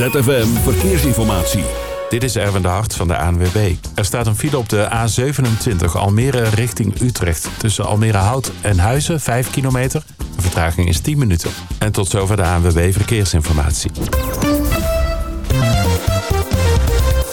ZFM Verkeersinformatie. Dit is Erwin de Hart van de ANWB. Er staat een file op de A27 Almere richting Utrecht. Tussen Almere Hout en Huizen, 5 kilometer. De vertraging is 10 minuten. En tot zover de ANWB Verkeersinformatie.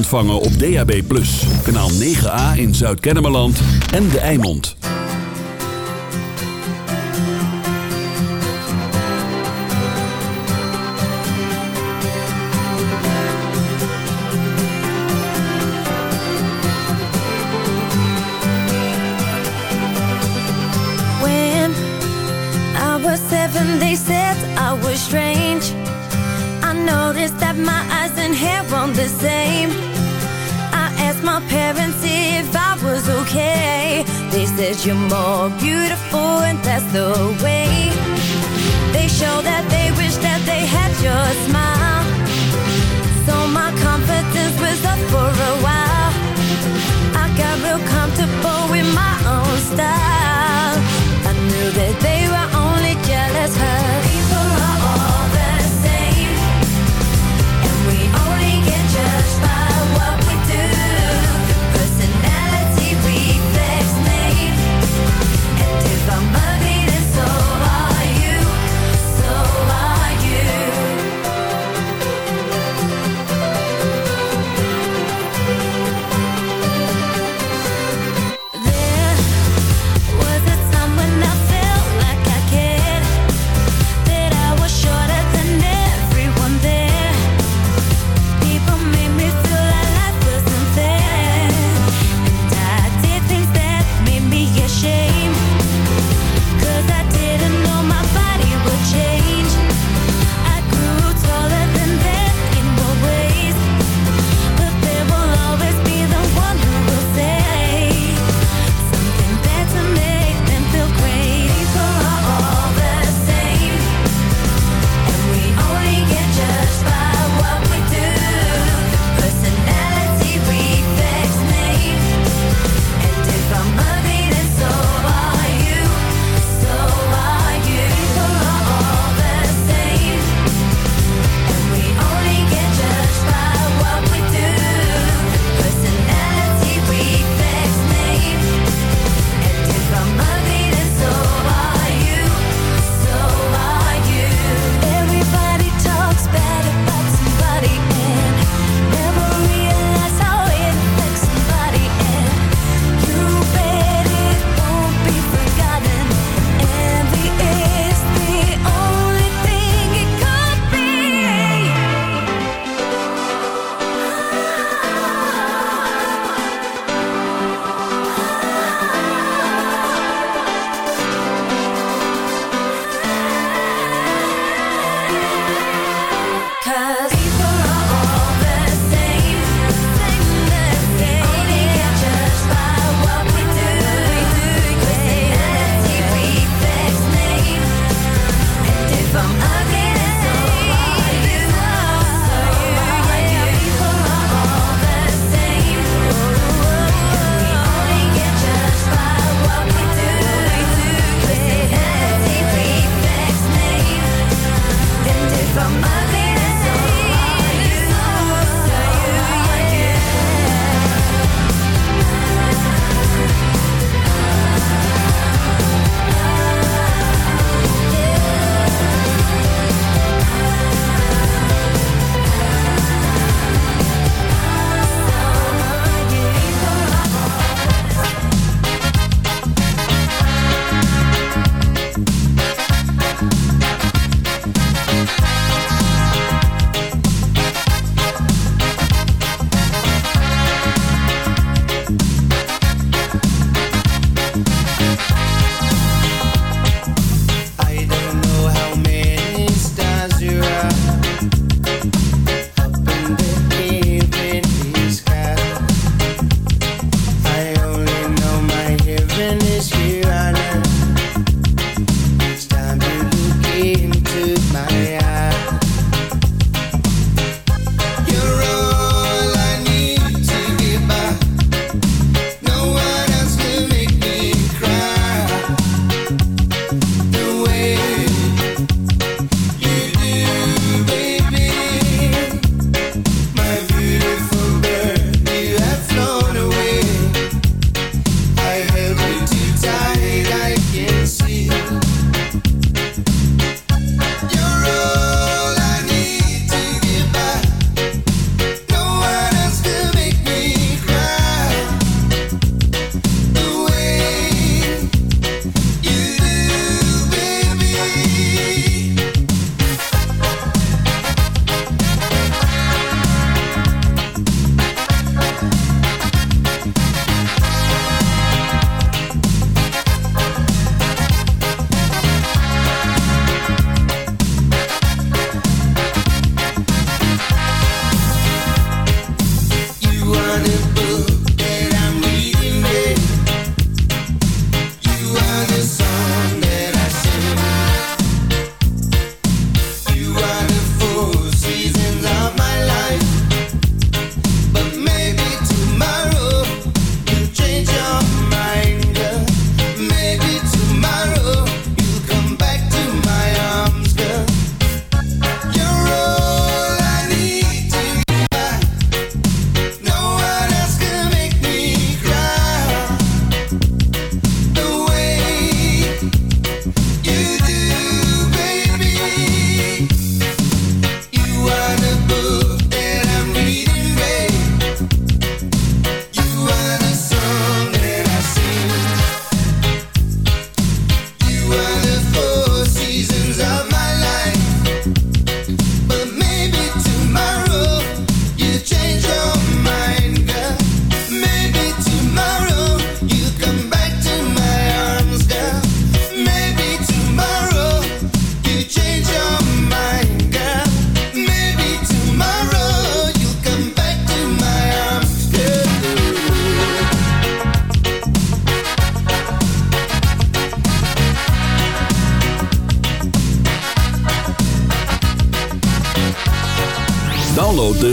ontvangen op DAB+. Kanaal 9A in Zuid-Kennemerland en De Eimond. When I was seven, they said I was strange. Noticed that my eyes and hair weren't the same. Asked my parents if I was okay. They said you're more beautiful, and that's the way. They show that they wish that they had your smile. So my confidence was up for a while. I got real comfortable with my own style. I knew that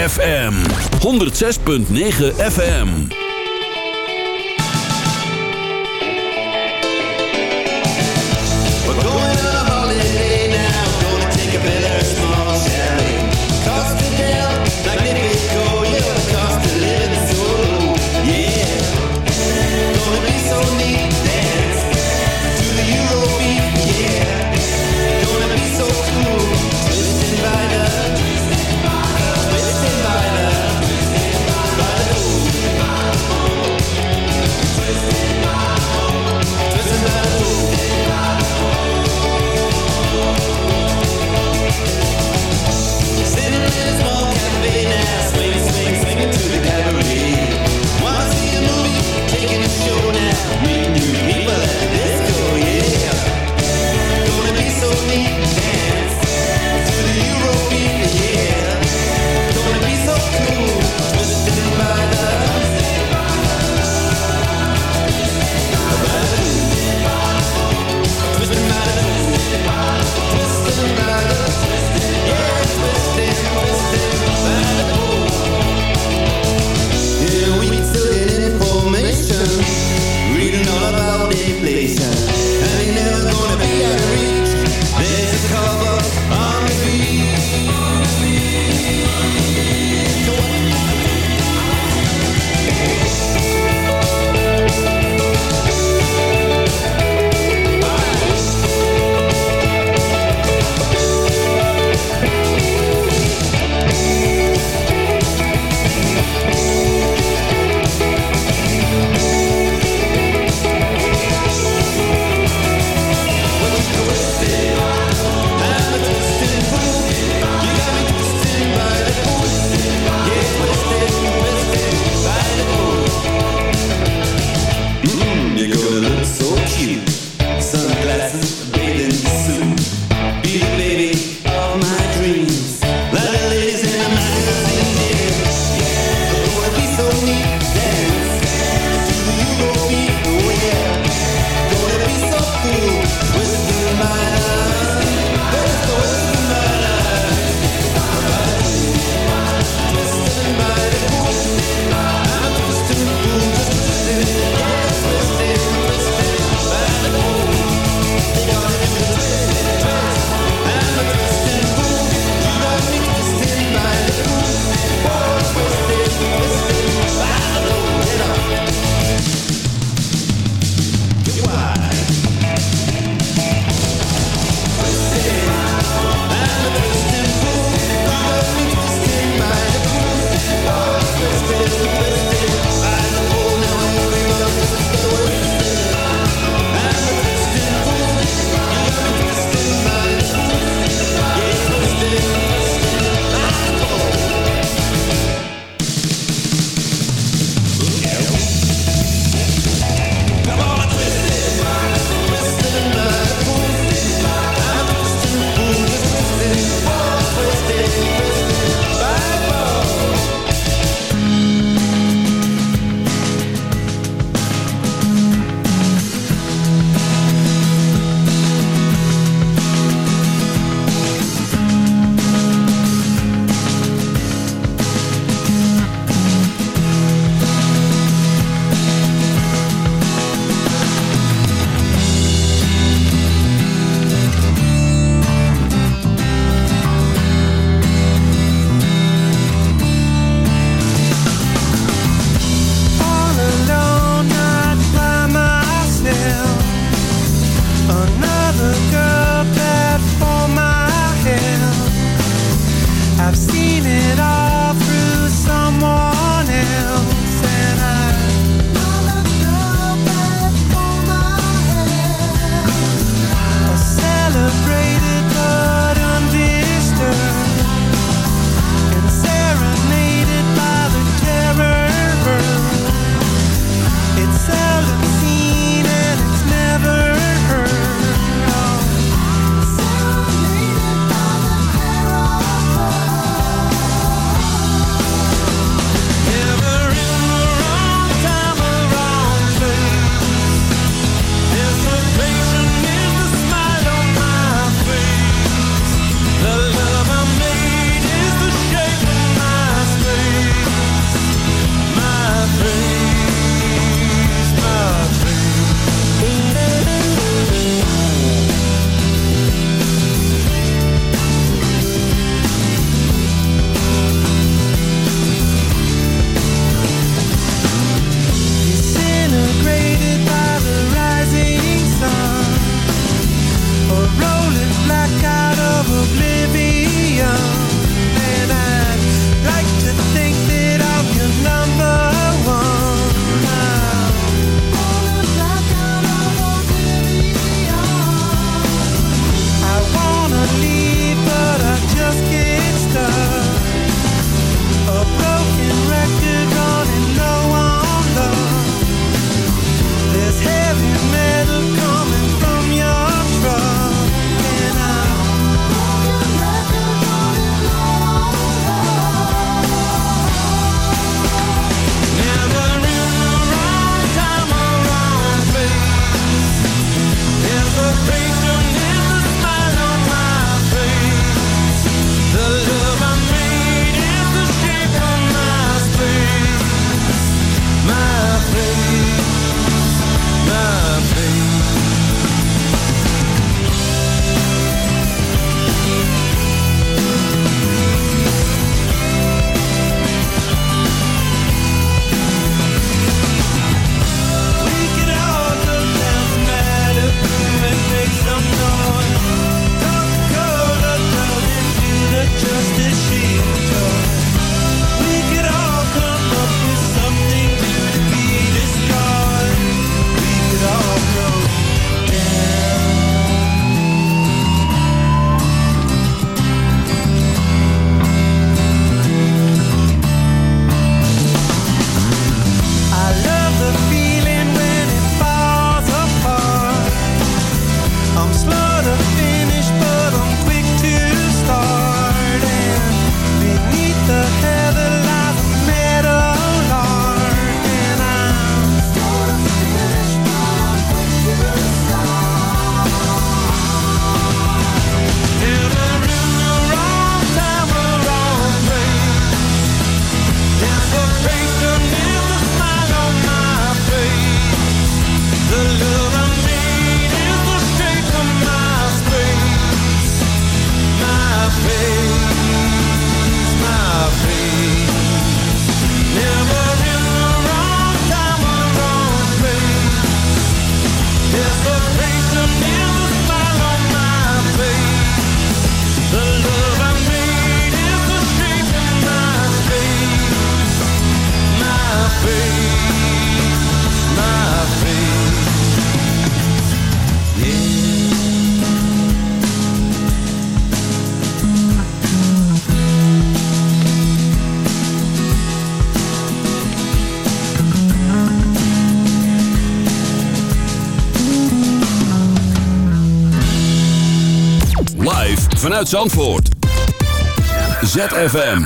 ZFM 106.9 FM. Vanuit Zandvoort. ZFM.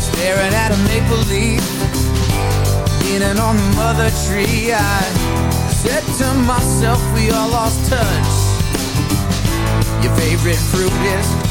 Staring at a maple leaf Leaning on the mother tree I said to myself we all lost touch Your favorite fruit is